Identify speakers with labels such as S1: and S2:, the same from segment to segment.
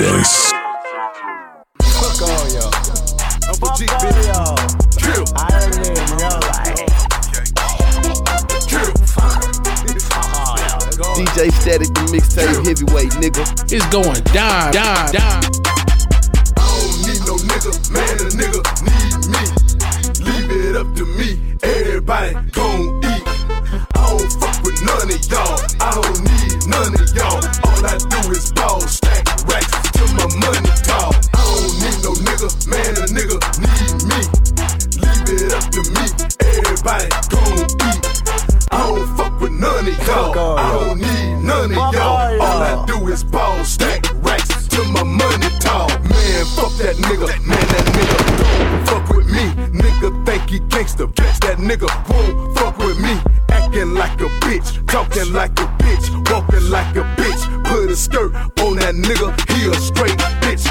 S1: Mixes.
S2: Fuck all y'all. Uncle G,
S3: Fuck all
S2: bitch.
S3: y'all.
S2: Kill.
S3: I heard it, you know, like,
S2: Kill.
S3: fuck all y'all.
S4: DJ Static, the mixtape heavyweight, nigga.
S5: It's going down, down, down.
S2: I don't need no nigga, man, a nigga need me. Leave it up to me, everybody gon' y'all, all I don't need none of y'all.
S3: all
S2: I do is ball, stack racks till my money tall. Man, fuck that nigga, man, that nigga don't fuck with me. Nigga think he gangster, bitch, that nigga won't fuck with me. Acting like a bitch, talking like a bitch, walking like a bitch. Put a skirt on that nigga, he a straight bitch.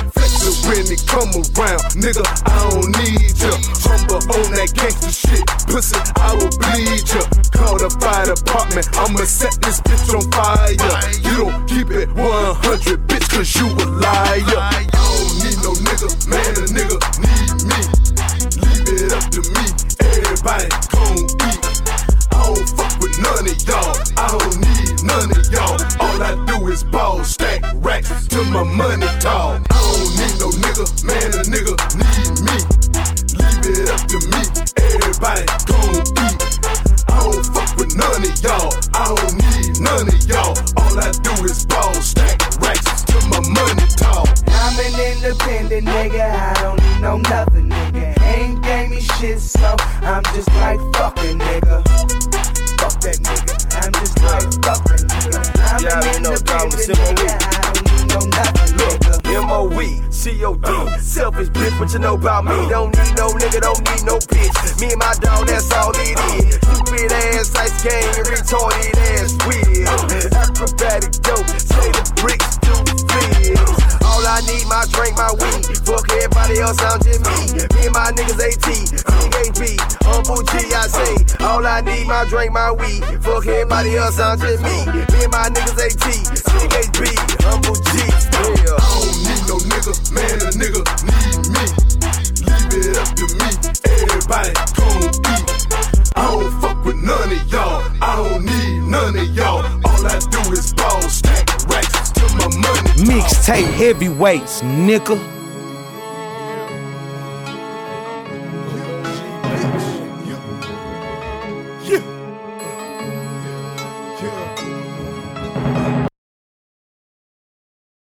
S2: When he come around, nigga, I don't need ya. Humble on that gangster shit, pussy, I will bleed ya. Department, I'ma set this bitch on fire. You don't keep it 100, bitch, cause you a liar. I don't need no nigga, man, a nigga need me. Leave it up to me, everybody gon' eat. I don't fuck with none of y'all, I don't need none of y'all. All I do is ball, stack racks till my money tall. I don't need no nigga, man, a nigga need me. Of y'all. All I do is ball, stack racks till my money tall.
S6: I'm an independent nigga, I don't need no nothing, nigga. Ain't gave me shit, so I'm just like fucking nigga. Fuck that nigga, I'm just like fucking nigga. I'm
S7: Yeah, I
S6: an
S7: ain't no problem,
S6: independent
S7: simple
S6: nigga, I don't need no nothing, nigga.
S7: M-O-E, C-O-D, selfish bitch, what you know about me? Don't need no nigga, don't need no bitch. Me and my dog, that's all it is. Stupid ass ice game, retarded ass wheel. Acrobatic dope, say the bricks do fizz. All I need, my drink, my weed. Fuck everybody else, I'm just me. Me and my niggas AT, CHB, Humble G, I say. All I need, my drink, my weed. Fuck everybody else, I'm just me. Me and my niggas AT, CHB, Humble G, yeah.
S2: I don't need no nigga, man, a nigga need me. Leave it up to me, everybody gon' eat. I don't fuck with none of y'all, I don't need none of y'all.
S4: Mixtape heavyweights, nigga.